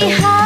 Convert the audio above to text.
你好。